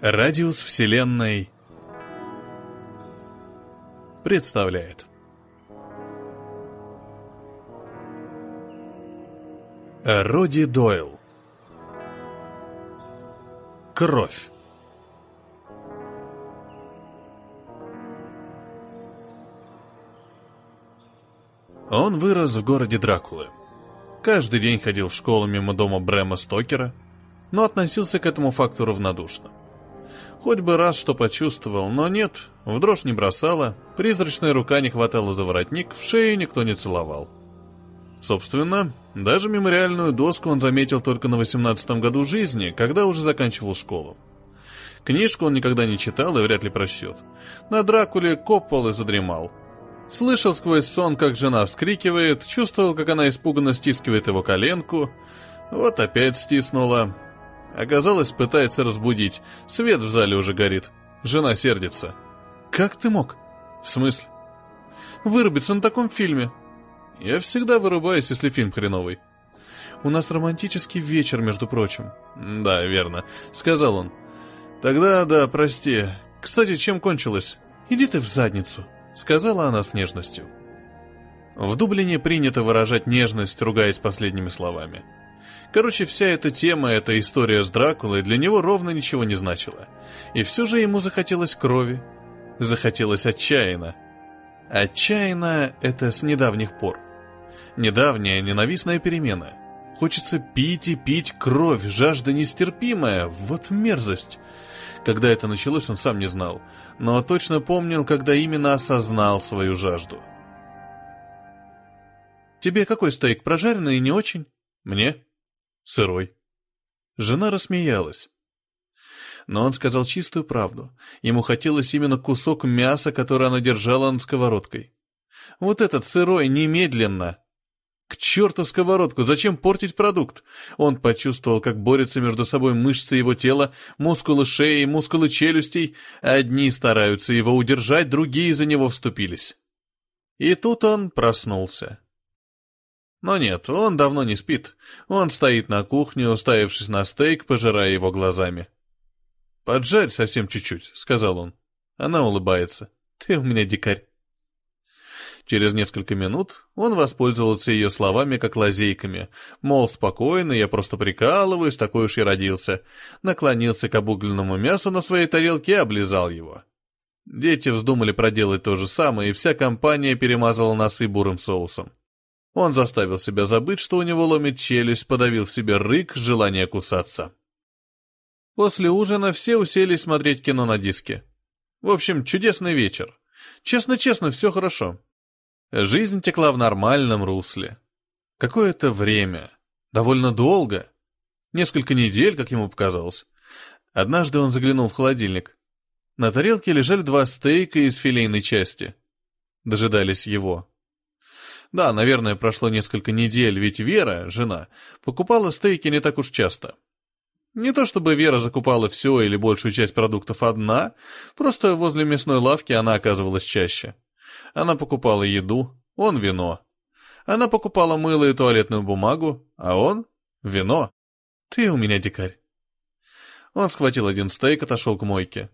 Радиус Вселенной представляет Роди Дойл Кровь Он вырос в городе Дракулы. Каждый день ходил в школу мимо дома Брэма Стокера, но относился к этому факту равнодушно. Хоть бы раз что почувствовал, но нет, в дрожь не бросала, призрачная рука не хватала за воротник, в шею никто не целовал. Собственно, даже мемориальную доску он заметил только на 18-м году жизни, когда уже заканчивал школу. Книжку он никогда не читал и вряд ли прочтет. На Дракуле копал и задремал. Слышал сквозь сон, как жена вскрикивает, чувствовал, как она испуганно стискивает его коленку. Вот опять стиснула. Оказалось, пытается разбудить. Свет в зале уже горит. Жена сердится. «Как ты мог?» «В смысле?» «Вырубиться на таком фильме». «Я всегда вырубаюсь, если фильм хреновый». «У нас романтический вечер, между прочим». «Да, верно», — сказал он. «Тогда, да, прости. Кстати, чем кончилось?» «Иди ты в задницу», — сказала она с нежностью. В Дублине принято выражать нежность, ругаясь последними словами. Короче, вся эта тема, эта история с Дракулой для него ровно ничего не значила. И все же ему захотелось крови. Захотелось отчаянно. Отчаянно — это с недавних пор. Недавняя ненавистная перемена. Хочется пить и пить кровь, жажда нестерпимая, вот мерзость. Когда это началось, он сам не знал, но точно помнил, когда именно осознал свою жажду. «Тебе какой стейк, прожаренный и не очень?» «Мне?» Сырой. Жена рассмеялась. Но он сказал чистую правду. Ему хотелось именно кусок мяса, который она держала над сковородкой. Вот этот сырой немедленно. К черту сковородку, зачем портить продукт? Он почувствовал, как борются между собой мышцы его тела, мускулы шеи, мускулы челюстей. Одни стараются его удержать, другие за него вступились. И тут он проснулся. Но нет, он давно не спит. Он стоит на кухне, уставившись на стейк, пожирая его глазами. «Поджарь совсем чуть-чуть», — сказал он. Она улыбается. «Ты у меня дикарь». Через несколько минут он воспользовался ее словами как лазейками, мол, спокойно, я просто прикалываюсь, такой уж и родился. Наклонился к обугленному мясу на своей тарелке и облизал его. Дети вздумали проделать то же самое, и вся компания перемазала носы бурым соусом. Он заставил себя забыть, что у него ломит челюсть, подавил в себе рык, желание кусаться. После ужина все уселись смотреть кино на диске. В общем, чудесный вечер. Честно-честно, все хорошо. Жизнь текла в нормальном русле. Какое-то время. Довольно долго. Несколько недель, как ему показалось. Однажды он заглянул в холодильник. На тарелке лежали два стейка из филейной части. Дожидались его. Да, наверное, прошло несколько недель, ведь Вера, жена, покупала стейки не так уж часто. Не то чтобы Вера закупала все или большую часть продуктов одна, просто возле мясной лавки она оказывалась чаще. Она покупала еду, он вино. Она покупала мыло и туалетную бумагу, а он — вино. Ты у меня дикарь. Он схватил один стейк, отошел к мойке.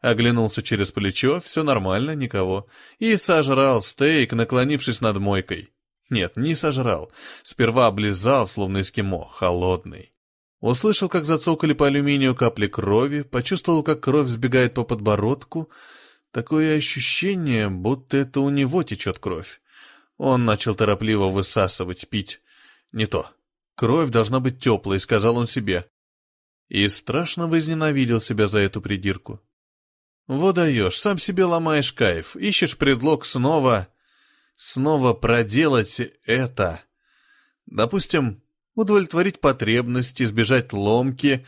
Оглянулся через плечо, все нормально, никого. И сожрал стейк, наклонившись над мойкой. Нет, не сожрал. Сперва облизал, словно эскимо, холодный. Услышал, как зацокали по алюминию капли крови, почувствовал, как кровь сбегает по подбородку. Такое ощущение, будто это у него течет кровь. Он начал торопливо высасывать, пить. Не то. Кровь должна быть теплой, сказал он себе. И страшно возненавидел себя за эту придирку. Вот даешь, сам себе ломаешь кайф, ищешь предлог снова... снова проделать это. Допустим, удовлетворить потребность, избежать ломки.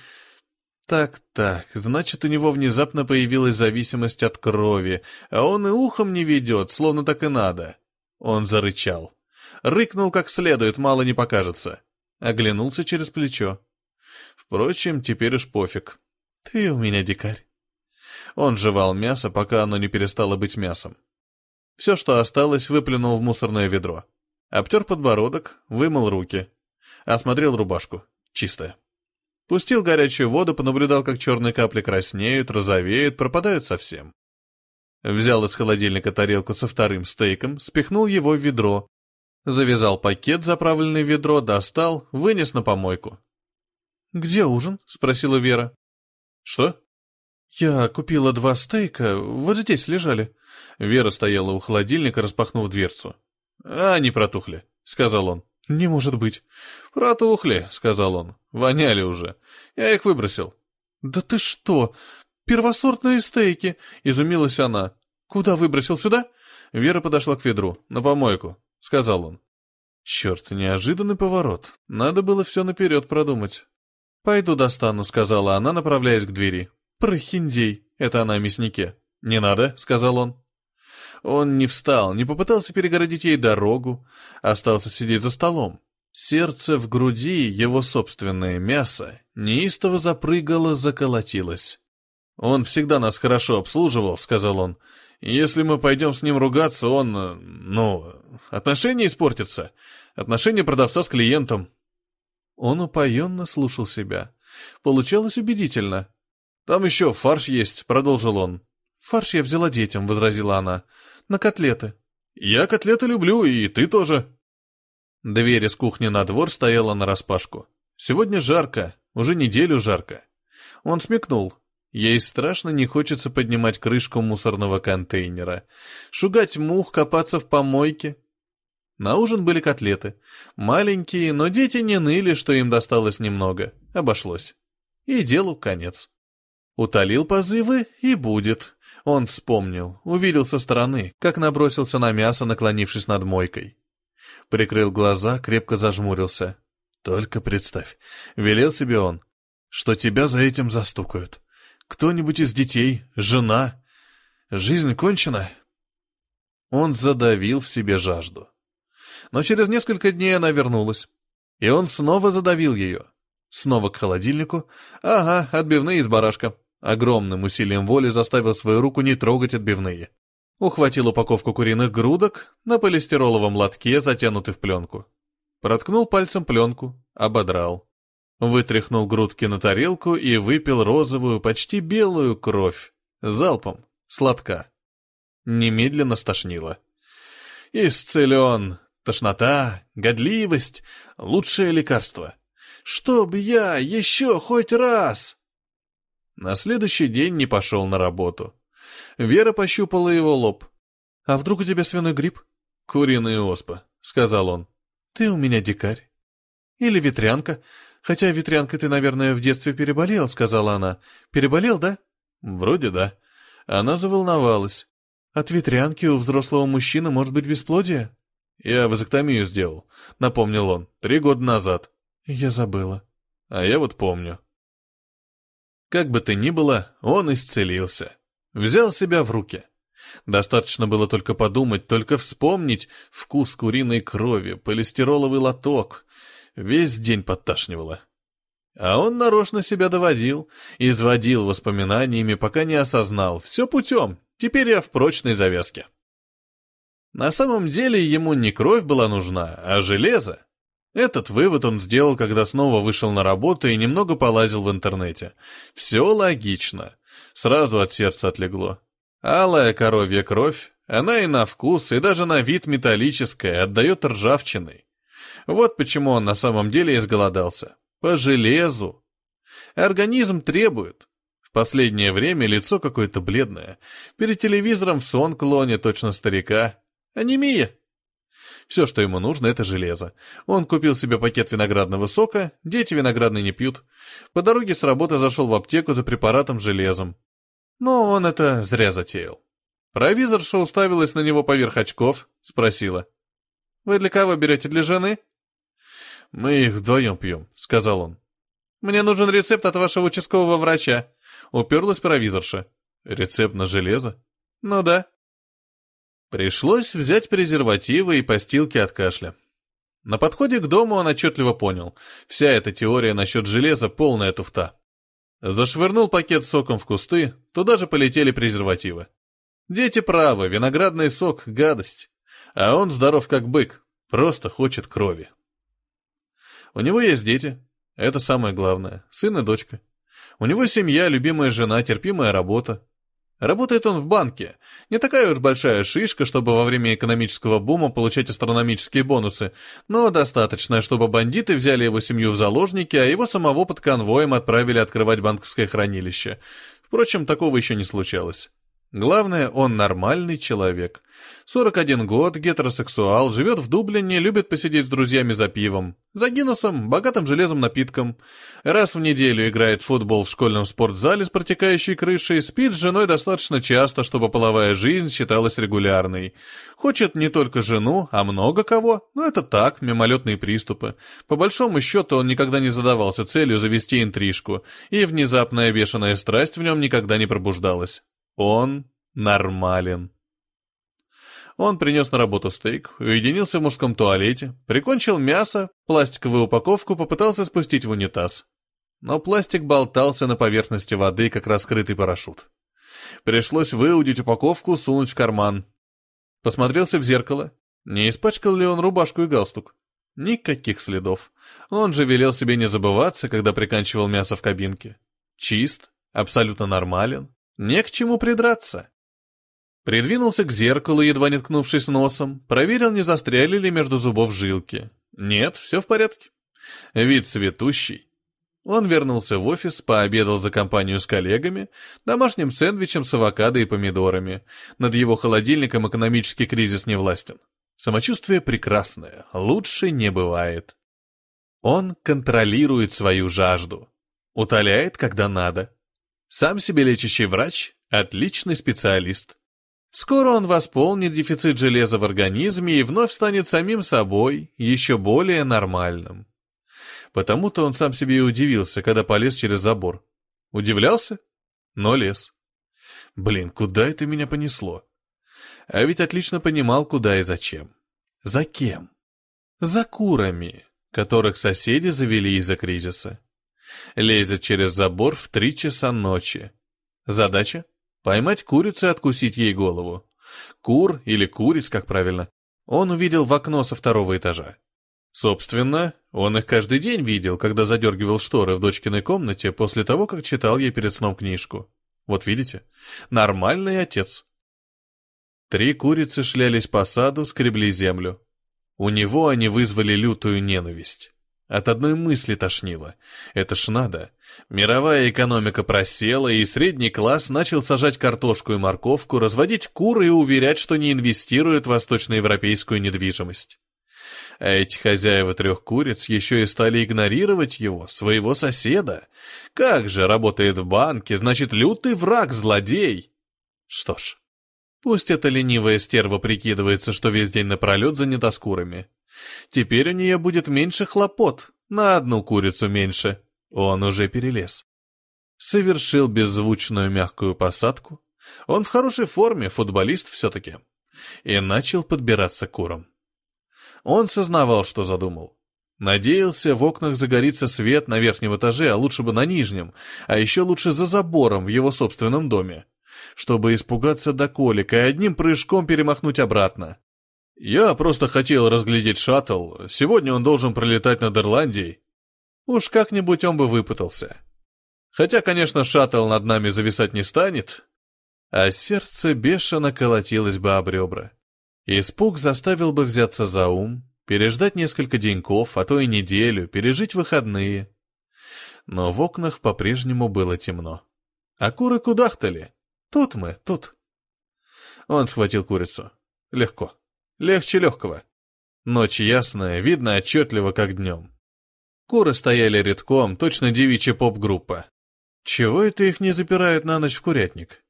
Так-так, значит, у него внезапно появилась зависимость от крови, а он и ухом не ведет, словно так и надо. Он зарычал. Рыкнул как следует, мало не покажется. Оглянулся через плечо. Впрочем, теперь уж пофиг. Ты у меня дикарь. Он жевал мясо, пока оно не перестало быть мясом. Все, что осталось, выплюнул в мусорное ведро. Обтер подбородок, вымыл руки. Осмотрел рубашку. Чистая. Пустил горячую воду, понаблюдал, как черные капли краснеют, розовеют, пропадают совсем. Взял из холодильника тарелку со вторым стейком, спихнул его в ведро. Завязал пакет, заправленный в ведро, достал, вынес на помойку. «Где ужин?» — спросила Вера. «Что?» «Я купила два стейка, вот здесь лежали». Вера стояла у холодильника, распахнув дверцу. «А, они протухли», — сказал он. «Не может быть». «Протухли», — сказал он. «Воняли уже. Я их выбросил». «Да ты что? Первосортные стейки!» — изумилась она. «Куда выбросил? Сюда?» Вера подошла к ведру. «На помойку», — сказал он. Черт, неожиданный поворот. Надо было все наперед продумать. «Пойду достану», — сказала она, направляясь к двери. «Прохиндей!» — это она о мяснике. «Не надо», — сказал он. Он не встал, не попытался перегородить ей дорогу, остался сидеть за столом. Сердце в груди, его собственное мясо, неистово запрыгало, заколотилось. «Он всегда нас хорошо обслуживал», — сказал он. «Если мы пойдем с ним ругаться, он... ну... отношения испортятся. Отношения продавца с клиентом». Он упоенно слушал себя. Получалось убедительно. «Там еще фарш есть», — продолжил он. «Фарш я взяла детям», — возразила она. «На котлеты». «Я котлеты люблю, и ты тоже». Дверь из кухни на двор стояла нараспашку. Сегодня жарко, уже неделю жарко. Он смекнул. Ей страшно не хочется поднимать крышку мусорного контейнера, шугать мух, копаться в помойке. На ужин были котлеты. Маленькие, но дети не ныли, что им досталось немного. Обошлось. И делу конец. Утолил позывы и будет. Он вспомнил, увидел со стороны, как набросился на мясо, наклонившись над мойкой. Прикрыл глаза, крепко зажмурился. «Только представь», — велел себе он, — «что тебя за этим застукают. Кто-нибудь из детей, жена. Жизнь кончена». Он задавил в себе жажду. Но через несколько дней она вернулась, и он снова задавил ее. Снова к холодильнику. Ага, отбивные из барашка. Огромным усилием воли заставил свою руку не трогать отбивные. Ухватил упаковку куриных грудок на полистироловом лотке, затянутый в пленку. Проткнул пальцем пленку, ободрал. Вытряхнул грудки на тарелку и выпил розовую, почти белую кровь. Залпом, сладка. Немедленно стошнило. Исцелен. Тошнота, годливость — лучшее лекарство. Чтоб я еще хоть раз... На следующий день не пошел на работу. Вера пощупала его лоб. «А вдруг у тебя свиной грипп?» «Куриная оспа», — сказал он. «Ты у меня дикарь». «Или ветрянка. Хотя ветрянкой ты, наверное, в детстве переболел», — сказала она. «Переболел, да?» «Вроде да». Она заволновалась. «От ветрянки у взрослого мужчины может быть бесплодие?» «Я вазоктомию сделал», — напомнил он, — «три года назад». «Я забыла». «А я вот помню». Как бы то ни было, он исцелился. Взял себя в руки. Достаточно было только подумать, только вспомнить вкус куриной крови, полистироловый лоток. Весь день подташнивало. А он нарочно себя доводил, изводил воспоминаниями, пока не осознал. Все путем, теперь я в прочной завязке. На самом деле ему не кровь была нужна, а железо. Этот вывод он сделал, когда снова вышел на работу и немного полазил в интернете. Все логично. Сразу от сердца отлегло. Алая коровья кровь, она и на вкус, и даже на вид металлическая, отдает ржавчиной. Вот почему он на самом деле изголодался. По железу. Организм требует. В последнее время лицо какое-то бледное. Перед телевизором в сон клонит точно старика. Анемия. Все, что ему нужно, это железо. Он купил себе пакет виноградного сока, дети виноградный не пьют. По дороге с работы зашел в аптеку за препаратом железом. Но он это зря затеял. Провизорша уставилась на него поверх очков, спросила. «Вы для кого берете? Для жены?» «Мы их вдвоем пьем», — сказал он. «Мне нужен рецепт от вашего участкового врача», — уперлась провизорша. «Рецепт на железо?» «Ну да». Пришлось взять презервативы и постилки от кашля. На подходе к дому он отчетливо понял, вся эта теория насчет железа — полная туфта. Зашвырнул пакет соком в кусты, туда же полетели презервативы. Дети правы, виноградный сок — гадость. А он здоров как бык, просто хочет крови. У него есть дети. Это самое главное. Сын и дочка. У него семья, любимая жена, терпимая работа. Работает он в банке. Не такая уж большая шишка, чтобы во время экономического бума получать астрономические бонусы, но достаточно, чтобы бандиты взяли его семью в заложники, а его самого под конвоем отправили открывать банковское хранилище. Впрочем, такого еще не случалось. Главное, он нормальный человек. 41 год, гетеросексуал, живет в Дублине, любит посидеть с друзьями за пивом. За Гиннесом, богатым железом напитком. Раз в неделю играет в футбол в школьном спортзале с протекающей крышей, спит с женой достаточно часто, чтобы половая жизнь считалась регулярной. Хочет не только жену, а много кого, но это так, мимолетные приступы. По большому счету он никогда не задавался целью завести интрижку, и внезапная бешеная страсть в нем никогда не пробуждалась. Он нормален. Он принес на работу стейк, уединился в мужском туалете, прикончил мясо, пластиковую упаковку попытался спустить в унитаз. Но пластик болтался на поверхности воды, как раскрытый парашют. Пришлось выудить упаковку, сунуть в карман. Посмотрелся в зеркало. Не испачкал ли он рубашку и галстук? Никаких следов. Он же велел себе не забываться, когда приканчивал мясо в кабинке. Чист, абсолютно нормален. Не к чему придраться. Придвинулся к зеркалу, едва не ткнувшись носом, проверил, не застряли ли между зубов жилки. Нет, все в порядке. Вид цветущий. Он вернулся в офис, пообедал за компанию с коллегами, домашним сэндвичем с авокадо и помидорами. Над его холодильником экономический кризис не властен. Самочувствие прекрасное, лучше не бывает. Он контролирует свою жажду, утоляет, когда надо, сам себе лечащий врач – отличный специалист. Скоро он восполнит дефицит железа в организме и вновь станет самим собой, еще более нормальным. Потому-то он сам себе и удивился, когда полез через забор. Удивлялся, но лез. Блин, куда это меня понесло? А ведь отлично понимал, куда и зачем. За кем? За курами, которых соседи завели из-за кризиса. Лезет через забор в три часа ночи. Задача — поймать курицу и откусить ей голову. Кур или куриц, как правильно, он увидел в окно со второго этажа. Собственно, он их каждый день видел, когда задергивал шторы в дочкиной комнате после того, как читал ей перед сном книжку. Вот видите, нормальный отец. Три курицы шлялись по саду, скребли землю. У него они вызвали лютую ненависть. От одной мысли тошнило. Это ж надо. Мировая экономика просела, и средний класс начал сажать картошку и морковку, разводить куры и уверять, что не инвестирует в восточноевропейскую недвижимость. А эти хозяева трех куриц еще и стали игнорировать его, своего соседа. Как же, работает в банке, значит, лютый враг, злодей. Что ж, пусть эта ленивая стерва прикидывается, что весь день напролет занята с курами. Теперь у нее будет меньше хлопот, на одну курицу меньше. Он уже перелез. Совершил беззвучную мягкую посадку. Он в хорошей форме, футболист все-таки. И начал подбираться к курам. Он сознавал, что задумал. Надеялся, в окнах загорится свет на верхнем этаже, а лучше бы на нижнем, а еще лучше за забором в его собственном доме, чтобы испугаться до колика и одним прыжком перемахнуть обратно. «Я просто хотел разглядеть шаттл. Сегодня он должен пролетать над Ирландией. Уж как-нибудь он бы выпутался. Хотя, конечно, шаттл над нами зависать не станет». А сердце бешено колотилось бы об ребра. Испуг заставил бы взяться за ум, переждать несколько деньков, а то и неделю, пережить выходные. Но в окнах по-прежнему было темно. А куры кудахтали. Тут мы, тут. Он схватил курицу. Легко. Легче легкого. Ночь ясная, видно отчетливо, как днем. Куры стояли редком, точно девичья поп-группа. Чего это их не запирают на ночь в курятник?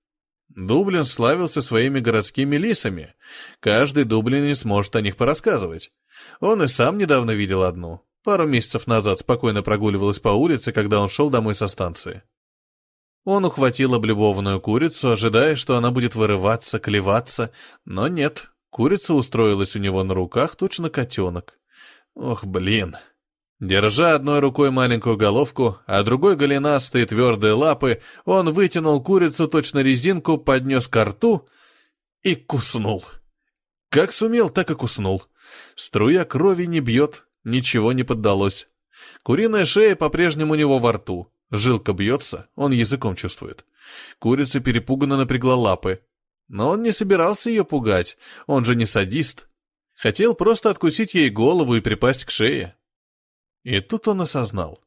Дублин славился своими городскими лисами. Каждый дублинец может о них порассказывать. Он и сам недавно видел одну. Пару месяцев назад спокойно прогуливалась по улице, когда он шел домой со станции. Он ухватил облюбованную курицу, ожидая, что она будет вырываться, клеваться, но нет, Курица устроилась у него на руках, точно котенок. Ох, блин. Держа одной рукой маленькую головку, а другой голенастые твердые лапы, он вытянул курицу точно резинку, поднес ко рту и куснул. Как сумел, так и куснул. Струя крови не бьет, ничего не поддалось. Куриная шея по-прежнему у него во рту. Жилка бьется, он языком чувствует. Курица перепуганно напрягла лапы. Но он не собирался ее пугать, он же не садист. Хотел просто откусить ей голову и припасть к шее. И тут он осознал.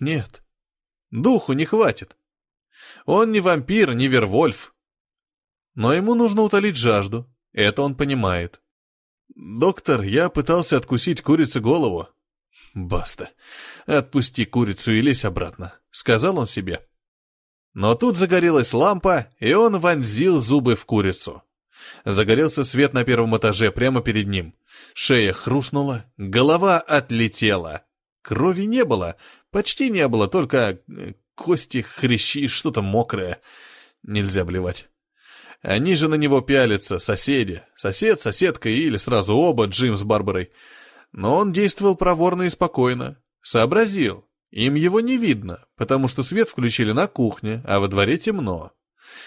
Нет, духу не хватит. Он не вампир, не вервольф. Но ему нужно утолить жажду, это он понимает. «Доктор, я пытался откусить курице голову». «Баста, отпусти курицу и лезь обратно», — сказал он себе. Но тут загорелась лампа, и он вонзил зубы в курицу. Загорелся свет на первом этаже прямо перед ним. Шея хрустнула, голова отлетела. Крови не было, почти не было, только э, кости, хрящи, что-то мокрое. Нельзя блевать. Они же на него пялятся, соседи. Сосед, соседка или сразу оба, Джим с Барбарой. Но он действовал проворно и спокойно. Сообразил. Им его не видно, потому что свет включили на кухне, а во дворе темно.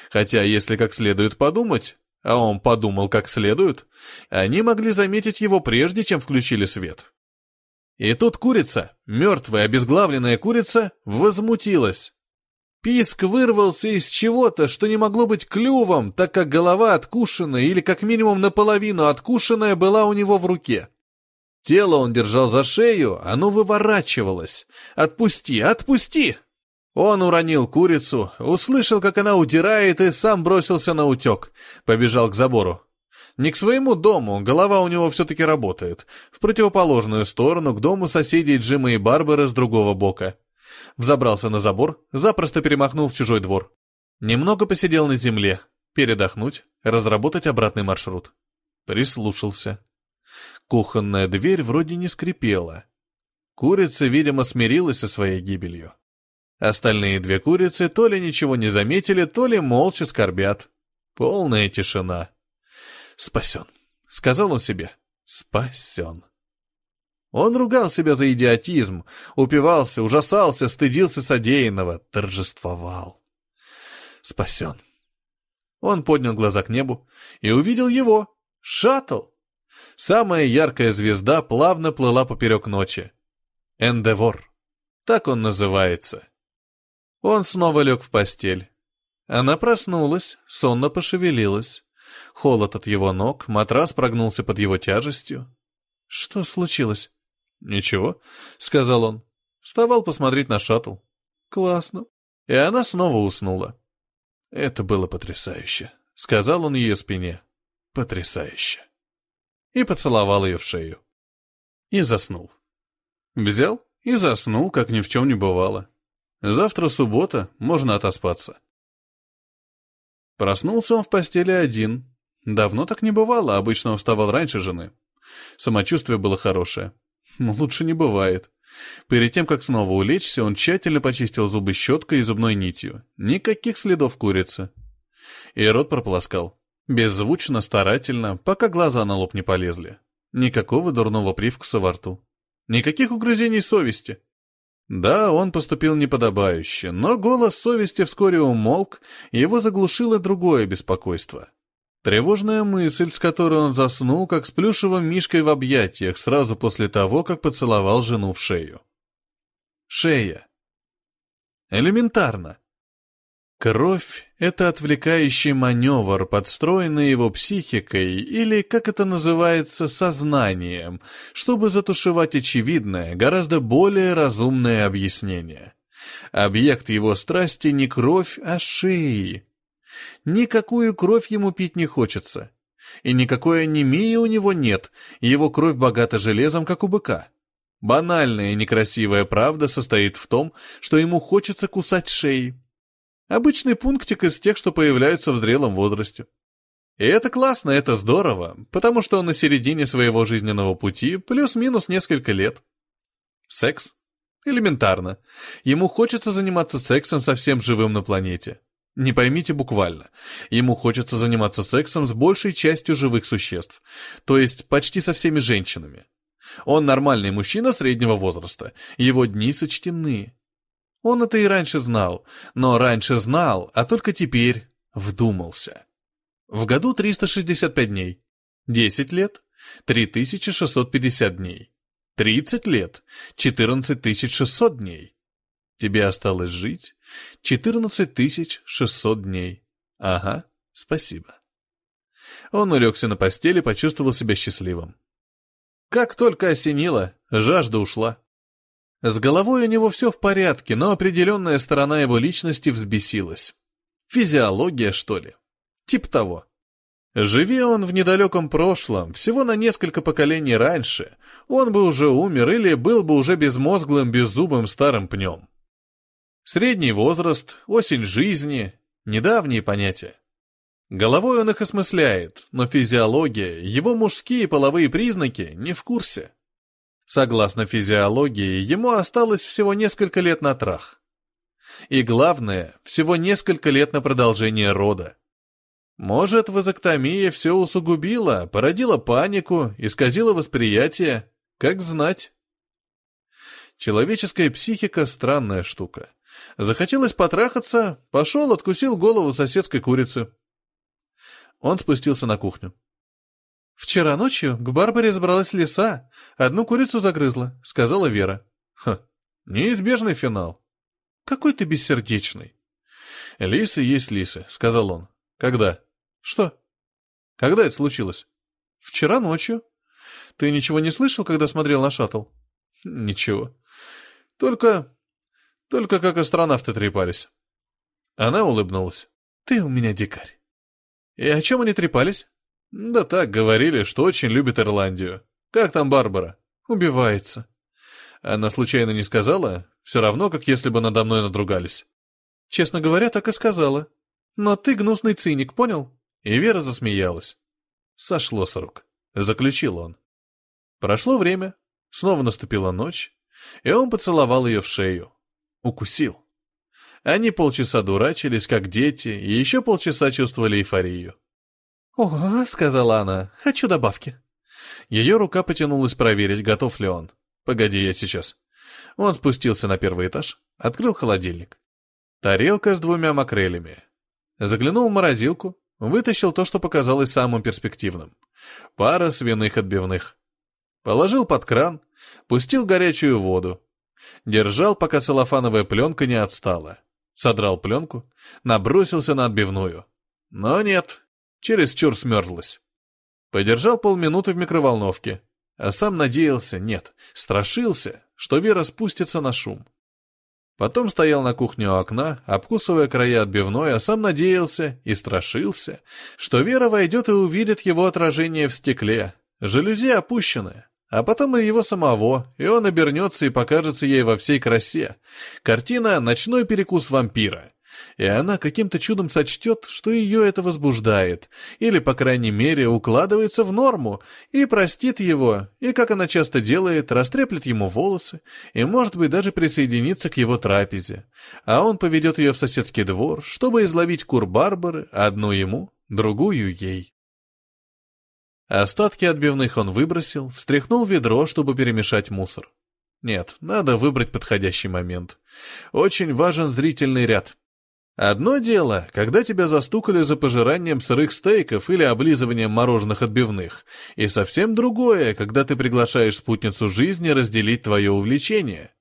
Хотя, если как следует подумать, а он подумал как следует, они могли заметить его прежде, чем включили свет. И тут курица, мертвая обезглавленная курица, возмутилась. Писк вырвался из чего-то, что не могло быть клювом, так как голова откушенная или как минимум наполовину откушенная была у него в руке. Тело он держал за шею, оно выворачивалось. «Отпусти, отпусти!» Он уронил курицу, услышал, как она удирает, и сам бросился на утек. Побежал к забору. Не к своему дому, голова у него все-таки работает. В противоположную сторону, к дому соседей Джима и Барбары с другого бока взобрался на забор, запросто перемахнул в чужой двор. Немного посидел на земле, передохнуть, разработать обратный маршрут. Прислушался. Кухонная дверь вроде не скрипела. Курица, видимо, смирилась со своей гибелью. Остальные две курицы то ли ничего не заметили, то ли молча скорбят. Полная тишина. «Спасен», — сказал он себе. «Спасен». Он ругал себя за идиотизм, упивался, ужасался, стыдился содеянного, торжествовал. Спасен. Он поднял глаза к небу и увидел его, шаттл. Самая яркая звезда плавно плыла поперек ночи. Эндевор. Так он называется. Он снова лег в постель. Она проснулась, сонно пошевелилась. Холод от его ног, матрас прогнулся под его тяжестью. Что случилось? «Ничего», — сказал он. Вставал посмотреть на шаттл. «Классно». И она снова уснула. «Это было потрясающе», — сказал он ее спине. «Потрясающе». И поцеловал ее в шею. И заснул. Взял и заснул, как ни в чем не бывало. Завтра суббота, можно отоспаться. Проснулся он в постели один. Давно так не бывало, обычно вставал раньше жены. Самочувствие было хорошее. Но лучше не бывает. Перед тем, как снова улечься, он тщательно почистил зубы щеткой и зубной нитью. Никаких следов курицы. И рот прополоскал. Беззвучно, старательно, пока глаза на лоб не полезли. Никакого дурного привкуса во рту. Никаких угрызений совести. Да, он поступил неподобающе, но голос совести вскоре умолк, его заглушило другое беспокойство. Тревожная мысль, с которой он заснул, как с плюшевым мишкой в объятиях, сразу после того, как поцеловал жену в шею. Шея. Элементарно. Кровь — это отвлекающий маневр, подстроенный его психикой, или, как это называется, сознанием, чтобы затушевать очевидное, гораздо более разумное объяснение. Объект его страсти не кровь, а шеи, Никакую кровь ему пить не хочется. И никакой анемии у него нет, его кровь богата железом, как у быка. Банальная и некрасивая правда состоит в том, что ему хочется кусать шеи. Обычный пунктик из тех, что появляются в зрелом возрасте. И это классно, это здорово, потому что он на середине своего жизненного пути, плюс-минус несколько лет. Секс? Элементарно. Ему хочется заниматься сексом со всем живым на планете. Не поймите буквально. Ему хочется заниматься сексом с большей частью живых существ, то есть почти со всеми женщинами. Он нормальный мужчина среднего возраста, его дни сочтены. Он это и раньше знал, но раньше знал, а только теперь вдумался. В году 365 дней. 10 лет, 3650 дней. 30 лет, 14 600 дней. Тебе осталось жить 14 600 дней. Ага, спасибо. Он улегся на постели, почувствовал себя счастливым. Как только осенило, жажда ушла. С головой у него все в порядке, но определенная сторона его личности взбесилась. Физиология, что ли? Тип того. Живи он в недалеком прошлом, всего на несколько поколений раньше, он бы уже умер или был бы уже безмозглым, беззубым старым пнем. Средний возраст, осень жизни, недавние понятия. Головой он их осмысляет, но физиология, его мужские половые признаки не в курсе. Согласно физиологии, ему осталось всего несколько лет на трах. И главное, всего несколько лет на продолжение рода. Может, вазоктомия все усугубила, породила панику, исказила восприятие, как знать. Человеческая психика — странная штука. Захотелось потрахаться, пошел, откусил голову соседской курицы. Он спустился на кухню. «Вчера ночью к Барбаре забралась лиса, одну курицу загрызла», — сказала Вера. «Ха, неизбежный финал». «Какой ты бессердечный». «Лисы есть лисы», — сказал он. «Когда?» «Что?» «Когда это случилось?» «Вчера ночью». «Ты ничего не слышал, когда смотрел на шаттл?» «Ничего. Только... только как астронавты трепались». Она улыбнулась. «Ты у меня дикарь». «И о чем они трепались?» Да так, говорили, что очень любит Ирландию. Как там Барбара? Убивается. Она случайно не сказала? Все равно, как если бы надо мной надругались. Честно говоря, так и сказала. Но ты гнусный циник, понял? И Вера засмеялась. Сошло с рук. Заключил он. Прошло время. Снова наступила ночь. И он поцеловал ее в шею. Укусил. Они полчаса дурачились, как дети, и еще полчаса чувствовали эйфорию. «Ого», — сказала она, — «хочу добавки». Ее рука потянулась проверить, готов ли он. «Погоди, я сейчас». Он спустился на первый этаж, открыл холодильник. Тарелка с двумя макрелями. Заглянул в морозилку, вытащил то, что показалось самым перспективным. Пара свиных отбивных. Положил под кран, пустил горячую воду. Держал, пока целлофановая пленка не отстала. Содрал пленку, набросился на отбивную. Но нет, чересчур смерзлась. Подержал полминуты в микроволновке, а сам надеялся, нет, страшился, что Вера спустится на шум. Потом стоял на кухне у окна, обкусывая края отбивной, а сам надеялся и страшился, что Вера войдет и увидит его отражение в стекле, жалюзи опущены, а потом и его самого, и он обернется и покажется ей во всей красе. Картина «Ночной перекус вампира», и она каким-то чудом сочтет, что ее это возбуждает, или, по крайней мере, укладывается в норму, и простит его, и, как она часто делает, растреплет ему волосы, и, может быть, даже присоединится к его трапезе. А он поведет ее в соседский двор, чтобы изловить кур Барбары, одну ему, другую ей. Остатки отбивных он выбросил, встряхнул ведро, чтобы перемешать мусор. Нет, надо выбрать подходящий момент. Очень важен зрительный ряд. Одно дело, когда тебя застукали за пожиранием сырых стейков или облизыванием мороженых отбивных, и совсем другое, когда ты приглашаешь спутницу жизни разделить твое увлечение.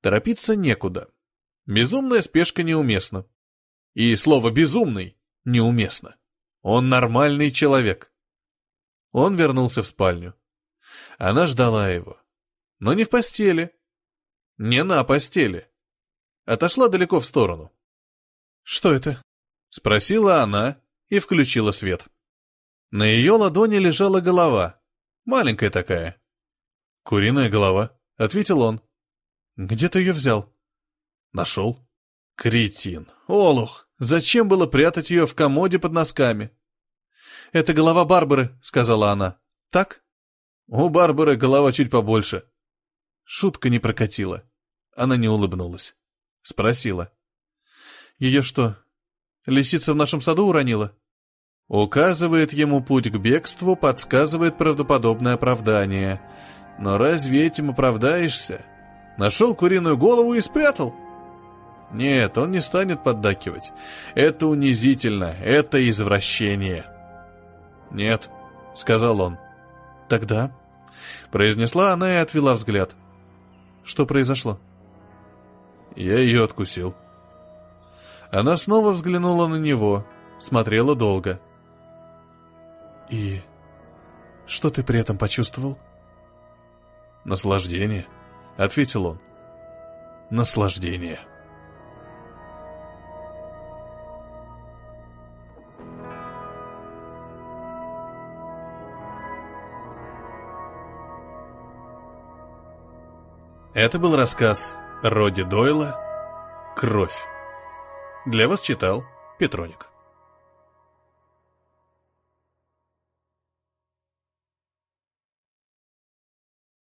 Торопиться некуда. Безумная спешка неуместна. И слово «безумный» неуместно. Он нормальный человек. Он вернулся в спальню. Она ждала его. Но не в постели. Не на постели. Отошла далеко в сторону. «Что это?» — спросила она и включила свет. На ее ладони лежала голова, маленькая такая. «Куриная голова», — ответил он. «Где ты ее взял?» «Нашел». «Кретин! Олух! Зачем было прятать ее в комоде под носками?» «Это голова Барбары», — сказала она. «Так?» «У Барбары голова чуть побольше». Шутка не прокатила. Она не улыбнулась. Спросила. Ее что, лисица в нашем саду уронила? Указывает ему путь к бегству, подсказывает правдоподобное оправдание. Но разве этим оправдаешься? Нашел куриную голову и спрятал? Нет, он не станет поддакивать. Это унизительно, это извращение. Нет, сказал он. Тогда Произнесла она и отвела взгляд. Что произошло? Я ее откусил. Она снова взглянула на него, смотрела долго. И что ты при этом почувствовал? Наслаждение, ответил он. Наслаждение. Это был рассказ Роди Дойла «Кровь». Для вас читал Петроник.